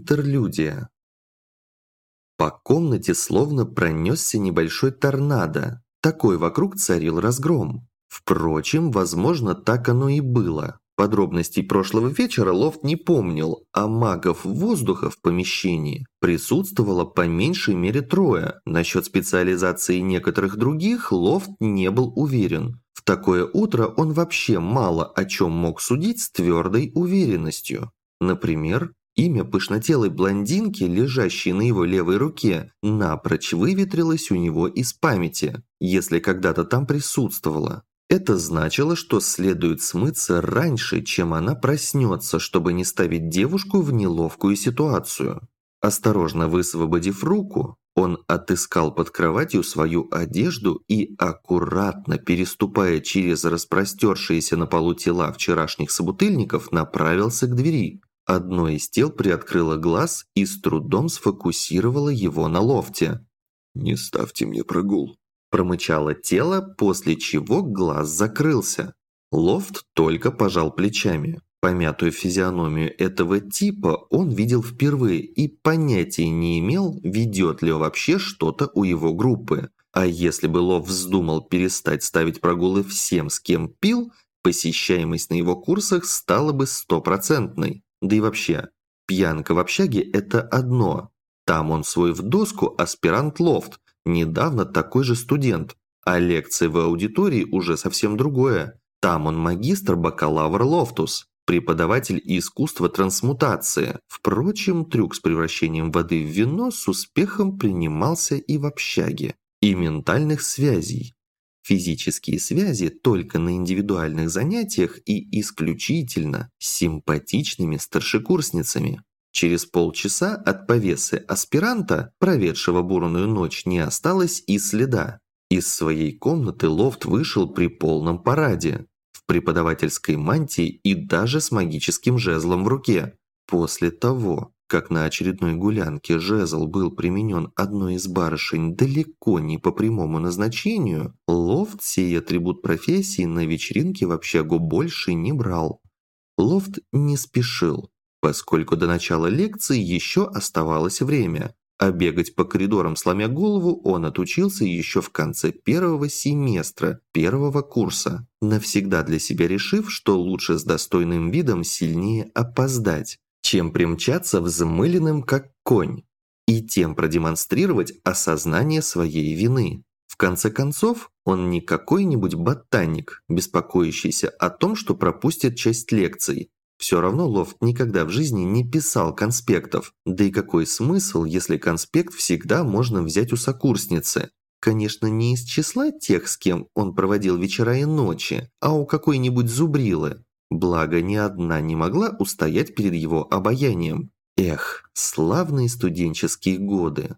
Интерлюдия. По комнате словно пронесся небольшой торнадо. Такой вокруг царил разгром. Впрочем, возможно, так оно и было. Подробностей прошлого вечера Лофт не помнил, а магов воздуха в помещении присутствовало по меньшей мере трое. Насчет специализации некоторых других Лофт не был уверен. В такое утро он вообще мало о чем мог судить с твердой уверенностью. Например, Имя пышнотелой блондинки, лежащей на его левой руке, напрочь выветрилось у него из памяти, если когда-то там присутствовало. Это значило, что следует смыться раньше, чем она проснется, чтобы не ставить девушку в неловкую ситуацию. Осторожно высвободив руку, он отыскал под кроватью свою одежду и, аккуратно переступая через распростершиеся на полу тела вчерашних собутыльников, направился к двери. Одно из тел приоткрыло глаз и с трудом сфокусировало его на лофте. «Не ставьте мне прогул», – промычало тело, после чего глаз закрылся. Лофт только пожал плечами. Помятую физиономию этого типа он видел впервые и понятия не имел, ведет ли вообще что-то у его группы. А если бы Лофт вздумал перестать ставить прогулы всем, с кем пил, посещаемость на его курсах стала бы стопроцентной. Да и вообще, пьянка в общаге – это одно. Там он свой в доску аспирант Лофт, недавно такой же студент. А лекции в аудитории уже совсем другое. Там он магистр-бакалавр Лофтус, преподаватель искусства трансмутации. Впрочем, трюк с превращением воды в вино с успехом принимался и в общаге. И ментальных связей. Физические связи только на индивидуальных занятиях и исключительно с симпатичными старшекурсницами. Через полчаса от повесы аспиранта, проведшего бурную ночь, не осталось и следа. Из своей комнаты Лофт вышел при полном параде, в преподавательской мантии и даже с магическим жезлом в руке. После того, как на очередной гулянке жезл был применен одной из барышень далеко не по прямому назначению, Лофт сей атрибут профессии на вечеринке в общагу больше не брал. Лофт не спешил, поскольку до начала лекции еще оставалось время, а бегать по коридорам сломя голову он отучился еще в конце первого семестра первого курса, навсегда для себя решив, что лучше с достойным видом сильнее опоздать, чем примчаться взмыленным как конь, и тем продемонстрировать осознание своей вины. В конце концов, он не какой-нибудь ботаник, беспокоящийся о том, что пропустит часть лекций. Все равно Лофт никогда в жизни не писал конспектов. Да и какой смысл, если конспект всегда можно взять у сокурсницы? Конечно, не из числа тех, с кем он проводил вечера и ночи, а у какой-нибудь зубрилы. Благо, ни одна не могла устоять перед его обаянием. Эх, славные студенческие годы.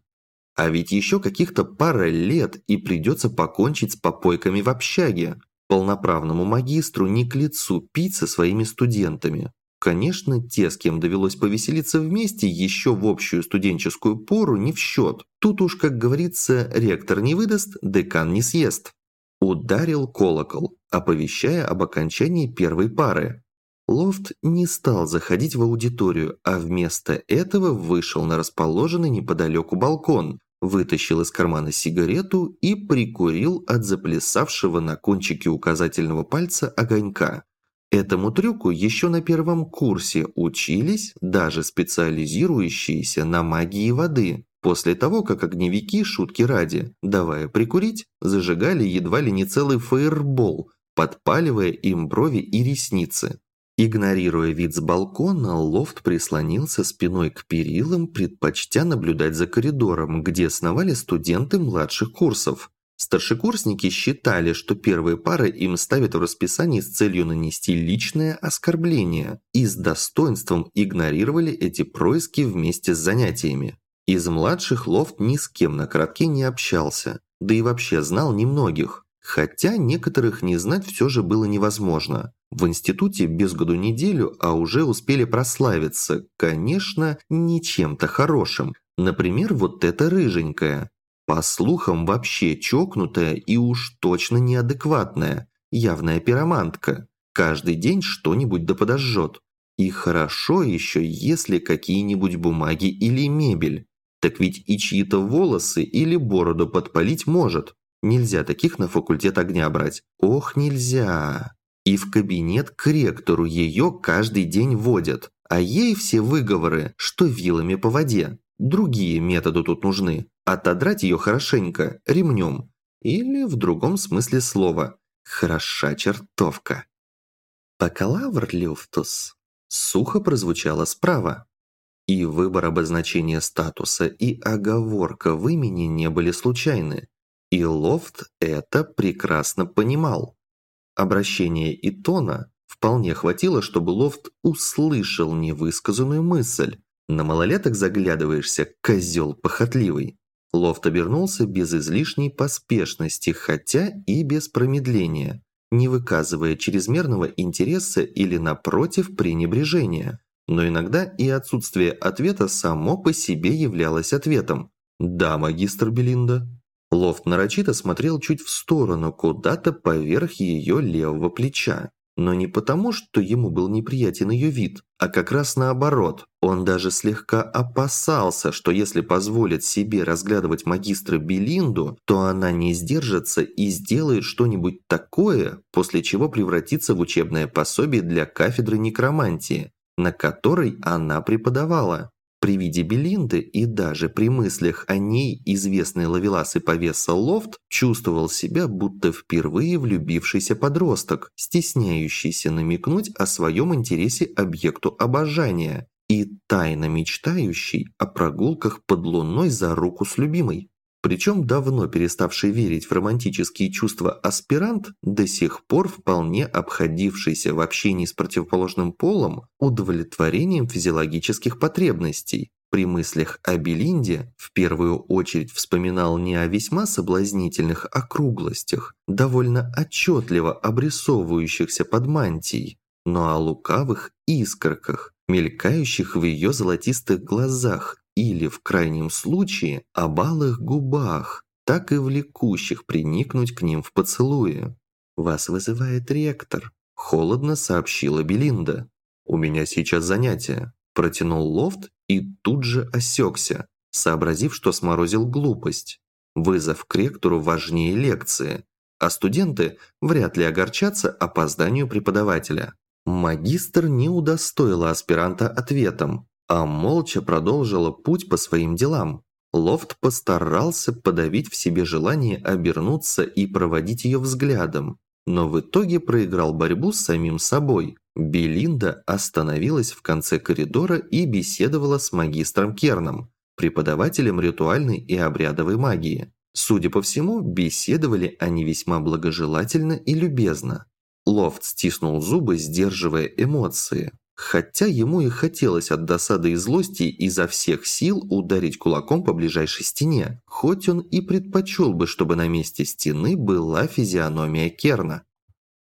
А ведь еще каких-то пара лет и придется покончить с попойками в общаге. Полноправному магистру не к лицу пить со своими студентами. Конечно, те, с кем довелось повеселиться вместе, еще в общую студенческую пору не в счет. Тут уж, как говорится, ректор не выдаст, декан не съест. Ударил колокол, оповещая об окончании первой пары. Лофт не стал заходить в аудиторию, а вместо этого вышел на расположенный неподалеку балкон, вытащил из кармана сигарету и прикурил от заплясавшего на кончике указательного пальца огонька. Этому трюку еще на первом курсе учились даже специализирующиеся на магии воды. После того, как огневики, шутки ради, давая прикурить, зажигали едва ли не целый фаербол, подпаливая им брови и ресницы. Игнорируя вид с балкона, лофт прислонился спиной к перилам, предпочтя наблюдать за коридором, где сновали студенты младших курсов. Старшекурсники считали, что первые пары им ставят в расписании с целью нанести личное оскорбление и с достоинством игнорировали эти происки вместе с занятиями. Из младших Лофт ни с кем на коротке не общался, да и вообще знал немногих, хотя некоторых не знать все же было невозможно. В институте без году неделю, а уже успели прославиться, конечно, не чем-то хорошим. Например, вот эта рыженькая. По слухам, вообще чокнутая и уж точно неадекватная, явная пиромантка. Каждый день что-нибудь да подожжет. И хорошо еще, если какие-нибудь бумаги или мебель. Так ведь и чьи-то волосы или бороду подпалить может. Нельзя таких на факультет огня брать. Ох, нельзя. И в кабинет к ректору ее каждый день водят. А ей все выговоры, что вилами по воде. Другие методы тут нужны. Отодрать ее хорошенько, ремнем. Или в другом смысле слова. Хороша чертовка. Бакалавр Люфтус. Сухо прозвучало справа. И выбор обозначения статуса, и оговорка в имени не были случайны. И Лофт это прекрасно понимал. Обращение и тона вполне хватило, чтобы Лофт услышал невысказанную мысль. На малолеток заглядываешься, козел похотливый. Лофт обернулся без излишней поспешности, хотя и без промедления, не выказывая чрезмерного интереса или, напротив, пренебрежения. Но иногда и отсутствие ответа само по себе являлось ответом. «Да, магистр Белинда». Лофт нарочито смотрел чуть в сторону, куда-то поверх ее левого плеча. Но не потому, что ему был неприятен ее вид, а как раз наоборот. Он даже слегка опасался, что если позволит себе разглядывать магистра Белинду, то она не сдержится и сделает что-нибудь такое, после чего превратится в учебное пособие для кафедры некромантии, на которой она преподавала. При виде Белинды и даже при мыслях о ней известный ловелас и повеса Лофт чувствовал себя будто впервые влюбившийся подросток, стесняющийся намекнуть о своем интересе объекту обожания и тайно мечтающий о прогулках под луной за руку с любимой. Причем давно переставший верить в романтические чувства аспирант, до сих пор вполне обходившийся в общении с противоположным полом удовлетворением физиологических потребностей. При мыслях о Белинде в первую очередь вспоминал не о весьма соблазнительных округлостях, довольно отчетливо обрисовывающихся под мантией, но о лукавых искорках, мелькающих в ее золотистых глазах или, в крайнем случае, о балых губах, так и влекущих приникнуть к ним в поцелуе. «Вас вызывает ректор», – холодно сообщила Белинда. «У меня сейчас занятие», – протянул Лофт и тут же осекся, сообразив, что сморозил глупость. Вызов к ректору важнее лекции, а студенты вряд ли огорчатся опозданию преподавателя. Магистр не удостоила аспиранта ответом, а молча продолжила путь по своим делам. Лофт постарался подавить в себе желание обернуться и проводить ее взглядом, но в итоге проиграл борьбу с самим собой. Белинда остановилась в конце коридора и беседовала с магистром Керном, преподавателем ритуальной и обрядовой магии. Судя по всему, беседовали они весьма благожелательно и любезно. Лофт стиснул зубы, сдерживая эмоции. Хотя ему и хотелось от досады и злости изо всех сил ударить кулаком по ближайшей стене, хоть он и предпочел бы, чтобы на месте стены была физиономия Керна.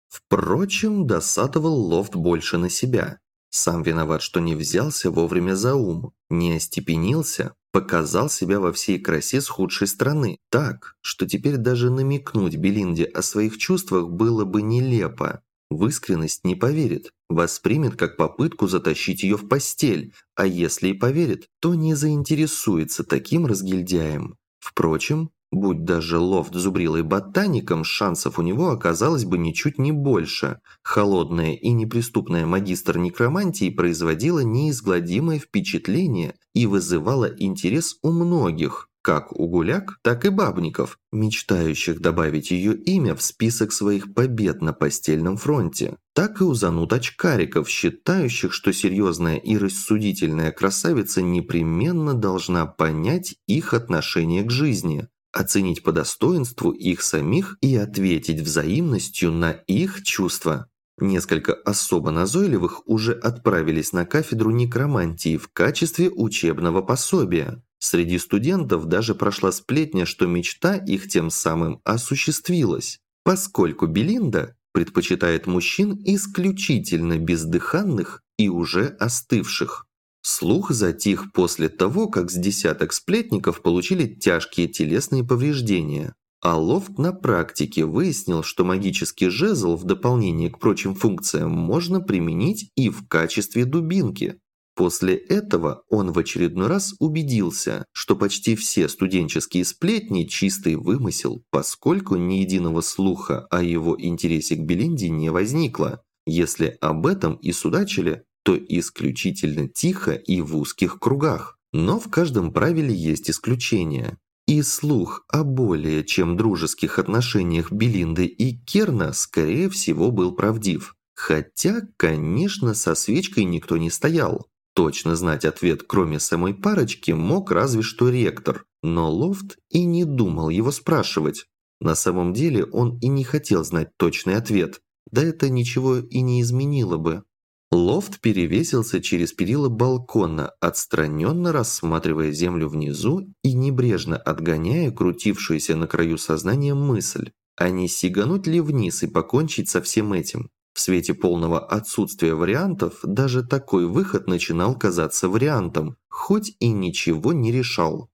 Впрочем, досадовал Лофт больше на себя. Сам виноват, что не взялся вовремя за ум, не остепенился, показал себя во всей красе с худшей стороны, так, что теперь даже намекнуть Белинде о своих чувствах было бы нелепо. В искренность не поверит, воспримет как попытку затащить ее в постель, а если и поверит, то не заинтересуется таким разгильдяем. Впрочем, будь даже лофт зубрилой ботаником, шансов у него оказалось бы ничуть не больше. Холодная и неприступная магистр некромантии производила неизгладимое впечатление и вызывала интерес у многих, как у гуляк, так и бабников, мечтающих добавить ее имя в список своих побед на постельном фронте, так и у зануд очкариков, считающих, что серьезная и рассудительная красавица непременно должна понять их отношение к жизни, оценить по достоинству их самих и ответить взаимностью на их чувства. Несколько особо назойливых уже отправились на кафедру некромантии в качестве учебного пособия. Среди студентов даже прошла сплетня, что мечта их тем самым осуществилась, поскольку Белинда предпочитает мужчин исключительно бездыханных и уже остывших. Слух затих после того, как с десяток сплетников получили тяжкие телесные повреждения. А Лофт на практике выяснил, что магический жезл в дополнение к прочим функциям можно применить и в качестве дубинки. После этого он в очередной раз убедился, что почти все студенческие сплетни – чистый вымысел, поскольку ни единого слуха о его интересе к Белинде не возникло. Если об этом и судачили, то исключительно тихо и в узких кругах. Но в каждом правиле есть исключения. И слух о более чем дружеских отношениях Белинды и Керна, скорее всего, был правдив. Хотя, конечно, со свечкой никто не стоял. Точно знать ответ, кроме самой парочки, мог разве что ректор, но Лофт и не думал его спрашивать. На самом деле он и не хотел знать точный ответ, да это ничего и не изменило бы. Лофт перевесился через перила балкона, отстраненно рассматривая землю внизу и небрежно отгоняя крутившуюся на краю сознания мысль, а не сигануть ли вниз и покончить со всем этим. В свете полного отсутствия вариантов даже такой выход начинал казаться вариантом, хоть и ничего не решал.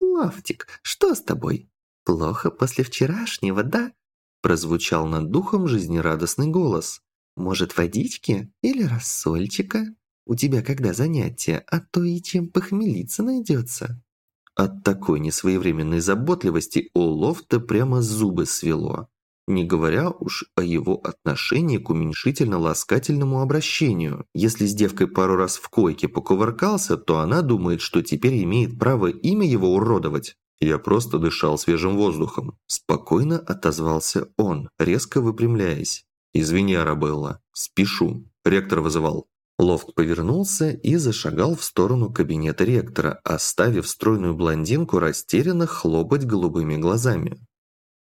«Лофтик, что с тобой? Плохо после вчерашнего, да?» Прозвучал над духом жизнерадостный голос. Может, водички или рассольчика? У тебя когда занятия, а то и чем похмелиться найдется. От такой несвоевременной заботливости у Лофта прямо зубы свело. Не говоря уж о его отношении к уменьшительно-ласкательному обращению. Если с девкой пару раз в койке покувыркался, то она думает, что теперь имеет право имя его уродовать. Я просто дышал свежим воздухом. Спокойно отозвался он, резко выпрямляясь. «Извини, Арабелла, спешу. Ректор вызывал». Лофт повернулся и зашагал в сторону кабинета ректора, оставив стройную блондинку растерянно хлопать голубыми глазами.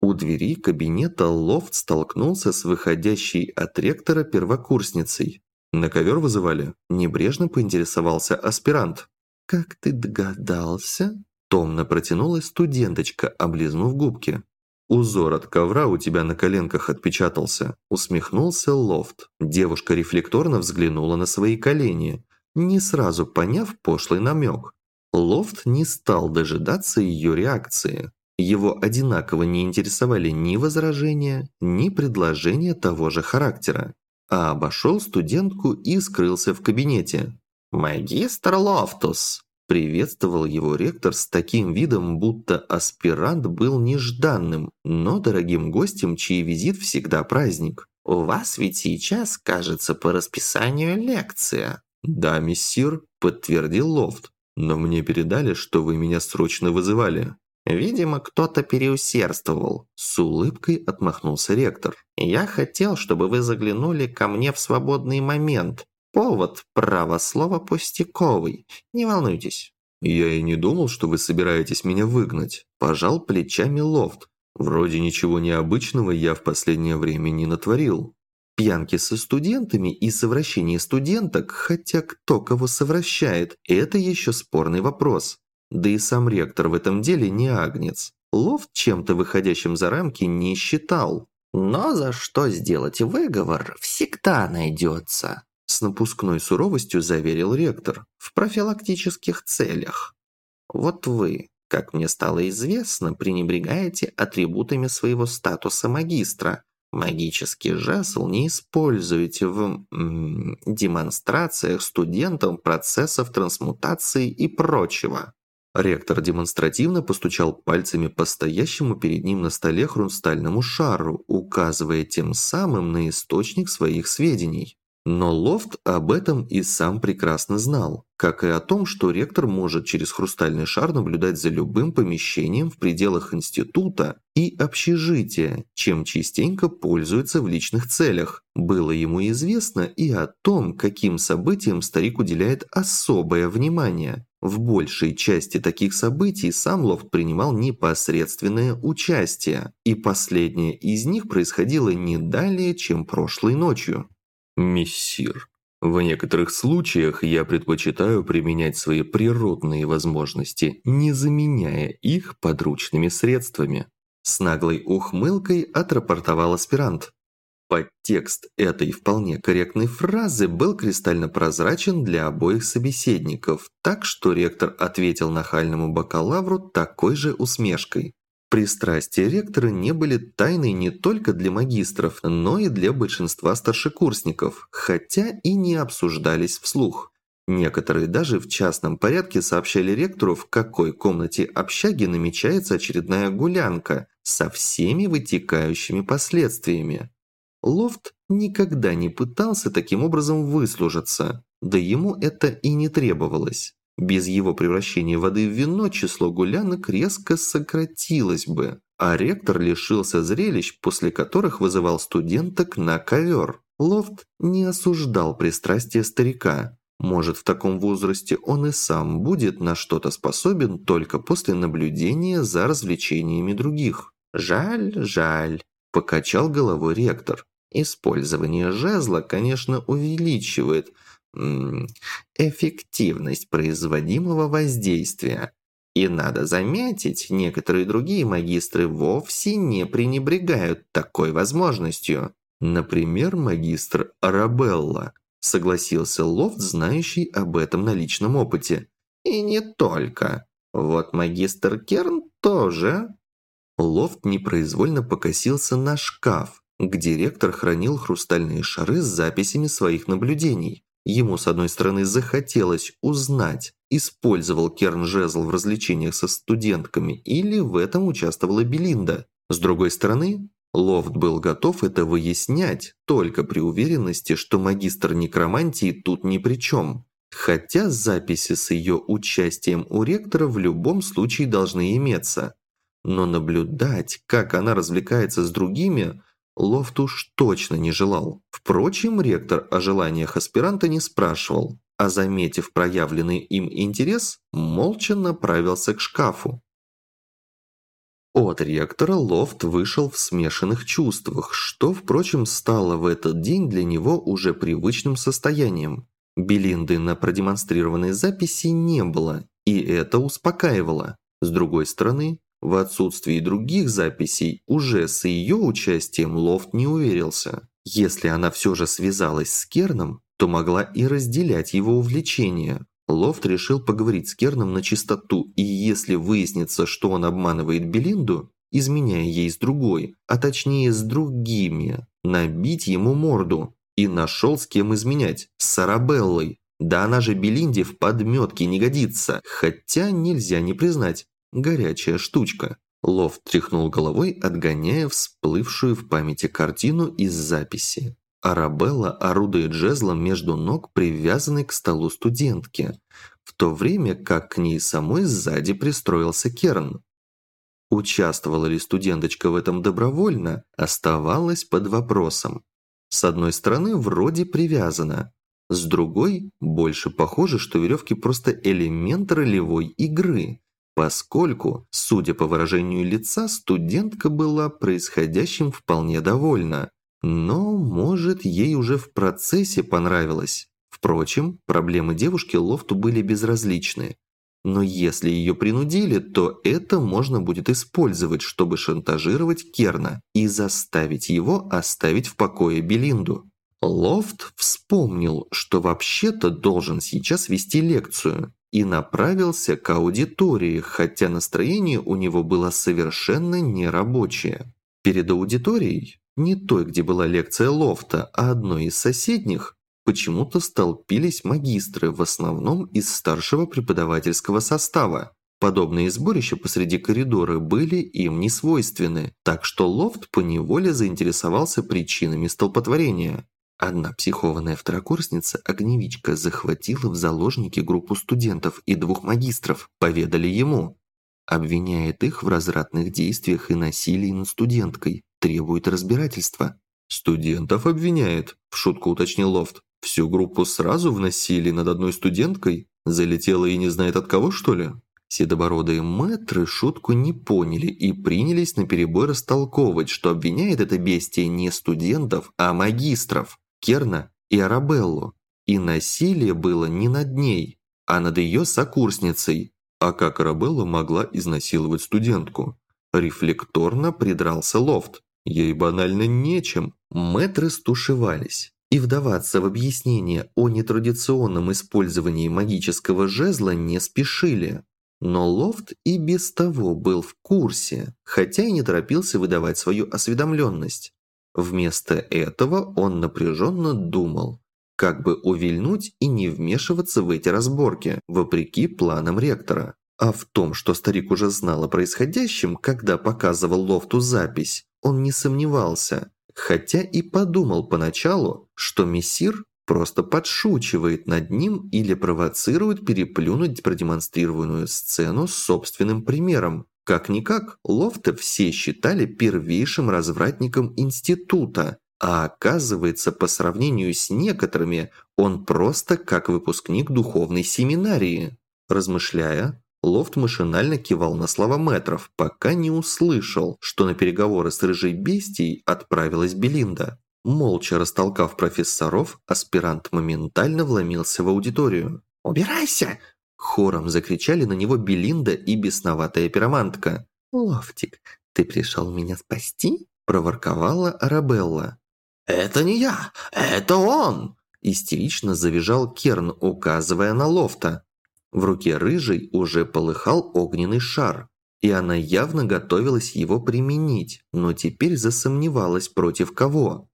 У двери кабинета Лофт столкнулся с выходящей от ректора первокурсницей. «На ковер вызывали?» – небрежно поинтересовался аспирант. «Как ты догадался?» – томно протянулась студенточка, облизнув губки. «Узор от ковра у тебя на коленках отпечатался», – усмехнулся Лофт. Девушка рефлекторно взглянула на свои колени, не сразу поняв пошлый намек. Лофт не стал дожидаться ее реакции. Его одинаково не интересовали ни возражения, ни предложения того же характера, а обошел студентку и скрылся в кабинете. «Магистр Лофтус!» Приветствовал его ректор с таким видом, будто аспирант был нежданным, но дорогим гостем, чей визит всегда праздник. «У вас ведь сейчас, кажется, по расписанию лекция». «Да, мессир», – подтвердил Лофт. «Но мне передали, что вы меня срочно вызывали». «Видимо, кто-то переусердствовал», – с улыбкой отмахнулся ректор. «Я хотел, чтобы вы заглянули ко мне в свободный момент, Повод, право слово, пустяковый. Не волнуйтесь». «Я и не думал, что вы собираетесь меня выгнать», – пожал плечами Лофт. «Вроде ничего необычного я в последнее время не натворил». Пьянки со студентами и совращение студенток, хотя кто кого совращает, это еще спорный вопрос. Да и сам ректор в этом деле не агнец. Лофт чем-то выходящим за рамки не считал. Но за что сделать выговор всегда найдется. С напускной суровостью заверил ректор. В профилактических целях. Вот вы, как мне стало известно, пренебрегаете атрибутами своего статуса магистра. Магический жезл не используете в м, демонстрациях студентам процессов трансмутации и прочего. Ректор демонстративно постучал пальцами по стоящему перед ним на столе хрустальному шару, указывая тем самым на источник своих сведений. Но Лофт об этом и сам прекрасно знал, как и о том, что ректор может через хрустальный шар наблюдать за любым помещением в пределах института и общежития, чем частенько пользуется в личных целях. Было ему известно и о том, каким событиям старик уделяет особое внимание. В большей части таких событий сам Лофт принимал непосредственное участие, и последнее из них происходило не далее, чем прошлой ночью. «Мессир, в некоторых случаях я предпочитаю применять свои природные возможности, не заменяя их подручными средствами». С наглой ухмылкой отрапортовал аспирант. Подтекст этой вполне корректной фразы был кристально прозрачен для обоих собеседников, так что ректор ответил нахальному бакалавру такой же усмешкой. Пристрастия ректора не были тайной не только для магистров, но и для большинства старшекурсников, хотя и не обсуждались вслух. Некоторые даже в частном порядке сообщали ректору, в какой комнате общаги намечается очередная гулянка со всеми вытекающими последствиями. Лофт никогда не пытался таким образом выслужиться, да ему это и не требовалось. Без его превращения воды в вино число гулянок резко сократилось бы, а ректор лишился зрелищ, после которых вызывал студенток на ковер. Лофт не осуждал пристрастие старика. Может, в таком возрасте он и сам будет на что-то способен только после наблюдения за развлечениями других. «Жаль, жаль», – покачал головой ректор. «Использование жезла, конечно, увеличивает эффективность производимого воздействия. И надо заметить, некоторые другие магистры вовсе не пренебрегают такой возможностью. Например, магистр Арабелла, согласился Лофт, знающий об этом на личном опыте. И не только. Вот магистр Керн тоже. Лофт непроизвольно покосился на шкаф, где ректор хранил хрустальные шары с записями своих наблюдений. Ему, с одной стороны, захотелось узнать, использовал Керн жезл в развлечениях со студентками или в этом участвовала Белинда. С другой стороны, Лофт был готов это выяснять только при уверенности, что магистр некромантии тут ни при чем. Хотя записи с ее участием у ректора в любом случае должны иметься. Но наблюдать, как она развлекается с другими, Лофт уж точно не желал. Впрочем, ректор о желаниях аспиранта не спрашивал, а заметив проявленный им интерес, молча направился к шкафу. От ректора Лофт вышел в смешанных чувствах, что, впрочем, стало в этот день для него уже привычным состоянием. Белинды на продемонстрированной записи не было, и это успокаивало. С другой стороны, в отсутствии других записей уже с ее участием Лофт не уверился. Если она все же связалась с Керном, то могла и разделять его увлечения. Лофт решил поговорить с Керном на чистоту, и если выяснится, что он обманывает Белинду, изменяя ей с другой, а точнее с другими, набить ему морду. И нашел с кем изменять – с Сарабеллой. Да она же Белинде в подметке не годится, хотя нельзя не признать, горячая штучка. Лофт тряхнул головой, отгоняя всплывшую в памяти картину из записи. Арабелла орудует жезлом между ног, привязанной к столу студентки, в то время как к ней самой сзади пристроился Керн. Участвовала ли студенточка в этом добровольно, оставалось под вопросом. С одной стороны, вроде привязана, с другой, больше похоже, что веревки просто элемент ролевой игры, поскольку, судя по выражению лица, студентка была происходящим вполне довольна. Но, может, ей уже в процессе понравилось. Впрочем, проблемы девушки Лофту были безразличны. Но если ее принудили, то это можно будет использовать, чтобы шантажировать Керна и заставить его оставить в покое Белинду. Лофт вспомнил, что вообще-то должен сейчас вести лекцию, и направился к аудитории, хотя настроение у него было совершенно нерабочее. Перед аудиторией, не той, где была лекция лофта, а одной из соседних, почему-то столпились магистры, в основном из старшего преподавательского состава. Подобные сборища посреди коридора были им не свойственны, так что лофт поневоле заинтересовался причинами столпотворения. Одна психованная второкурсница, огневичка, захватила в заложники группу студентов и двух магистров, поведали ему. Обвиняет их в развратных действиях и насилии над студенткой, требует разбирательства. «Студентов обвиняет», – в шутку уточнил Лофт. «Всю группу сразу в насилии над одной студенткой? Залетела и не знает от кого, что ли?» Седобородые мэтры шутку не поняли и принялись наперебой растолковывать, что обвиняет это бестие не студентов, а магистров. Керна и Арабеллу. И насилие было не над ней, а над ее сокурсницей. А как Арабелла могла изнасиловать студентку? Рефлекторно придрался лофт. Ей банально нечем. Мэтры стушевались. И вдаваться в объяснение о нетрадиционном использовании магического жезла не спешили. Но Лофт и без того был в курсе, хотя и не торопился выдавать свою осведомленность. Вместо этого он напряженно думал, как бы увильнуть и не вмешиваться в эти разборки, вопреки планам ректора. А в том, что старик уже знал о происходящем, когда показывал Лофту запись, он не сомневался, хотя и подумал поначалу, что мессир просто подшучивает над ним или провоцирует переплюнуть продемонстрированную сцену собственным примером. Как-никак, Лофта все считали первейшим развратником института, а оказывается, по сравнению с некоторыми, он просто как выпускник духовной семинарии. Размышляя, Лофт машинально кивал на слова метров, пока не услышал, что на переговоры с рыжей бестией отправилась Белинда. Молча растолкав профессоров, аспирант моментально вломился в аудиторию. «Убирайся!» Хором закричали на него Белинда и бесноватая пиромантка. «Лофтик, ты пришел меня спасти?» проворковала Арабелла. «Это не я, это он!» истерично завизжал Керн, указывая на Лофта. В руке рыжей уже полыхал огненный шар, и она явно готовилась его применить, но теперь засомневалась против кого.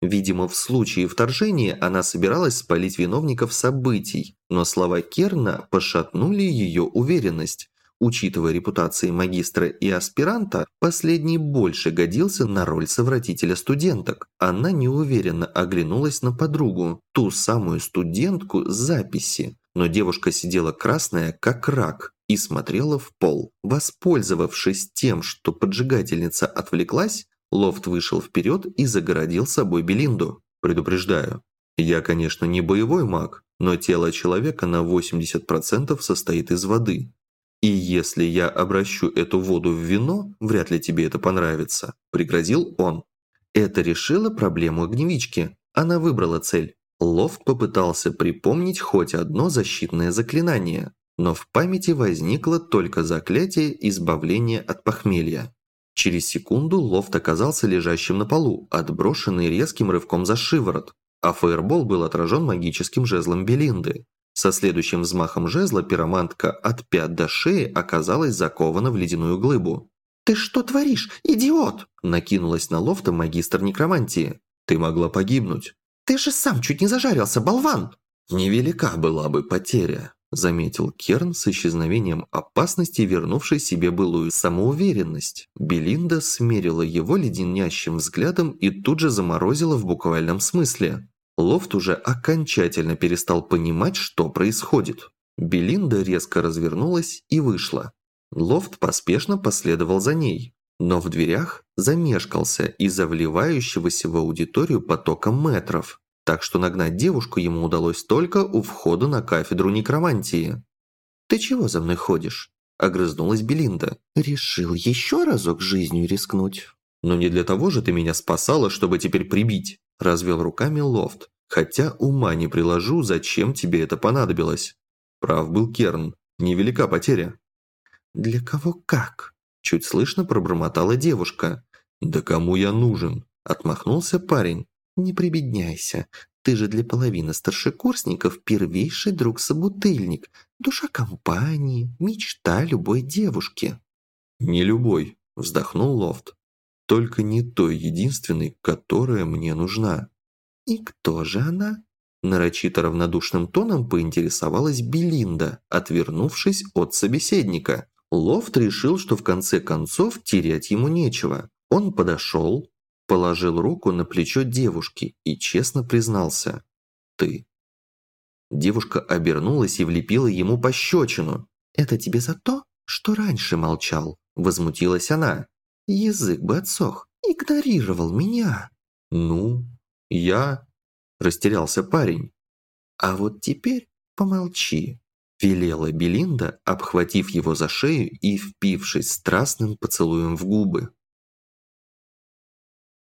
Видимо, в случае вторжения она собиралась спалить виновников событий, но слова Керна пошатнули ее уверенность. Учитывая репутации магистра и аспиранта, последний больше годился на роль совратителя студенток. Она неуверенно оглянулась на подругу, ту самую студентку с записи, но девушка сидела красная, как рак, и смотрела в пол. Воспользовавшись тем, что поджигательница отвлеклась, Лофт вышел вперед и загородил собой Белинду. «Предупреждаю, я, конечно, не боевой маг, но тело человека на 80% состоит из воды. И если я обращу эту воду в вино, вряд ли тебе это понравится», – пригрозил он. Это решило проблему огневички. Она выбрала цель. Лофт попытался припомнить хоть одно защитное заклинание, но в памяти возникло только заклятие избавления от похмелья. Через секунду Лофт оказался лежащим на полу, отброшенный резким рывком за шиворот, а фаербол был отражен магическим жезлом Белинды. Со следующим взмахом жезла пиромантка от пят до шеи оказалась закована в ледяную глыбу. «Ты что творишь, идиот?» Накинулась на Лофта магистр некромантии. «Ты могла погибнуть». «Ты же сам чуть не зажарился, болван!» «Невелика была бы потеря», – заметил Керн с исчезновением опасности, вернувший себе былую самоуверенность. Белинда смерила его леденящим взглядом и тут же заморозила в буквальном смысле. Лофт уже окончательно перестал понимать, что происходит. Белинда резко развернулась и вышла. Лофт поспешно последовал за ней но в дверях замешкался из-за вливающегося в аудиторию потока метров, так что нагнать девушку ему удалось только у входа на кафедру некромантии. «Ты чего за мной ходишь?» – огрызнулась Белинда. «Решил еще разок жизнью рискнуть?» «Но не для того же ты меня спасала, чтобы теперь прибить», – развел руками Лофт. «Хотя ума не приложу, зачем тебе это понадобилось». Прав был Керн. Невелика потеря. «Для кого как?» Чуть слышно пробормотала девушка. «Да кому я нужен?» Отмахнулся парень. «Не прибедняйся. Ты же для половины старшекурсников первейший друг-собутыльник, душа компании, мечта любой девушки». «Не любой», — вздохнул Лофт. «Только не той единственной, которая мне нужна». «И кто же она?» Нарочито равнодушным тоном поинтересовалась Белинда, отвернувшись от собеседника. Лофт решил, что в конце концов терять ему нечего. Он подошел, положил руку на плечо девушки и честно признался. «Ты». Девушка обернулась и влепила ему пощечину. «Это тебе за то, что раньше молчал?» Возмутилась она. «Язык бы отсох. Игнорировал меня». «Ну, я...» Растерялся парень. «А вот теперь помолчи. Велела Белинда, обхватив его за шею и впившись страстным поцелуем в губы.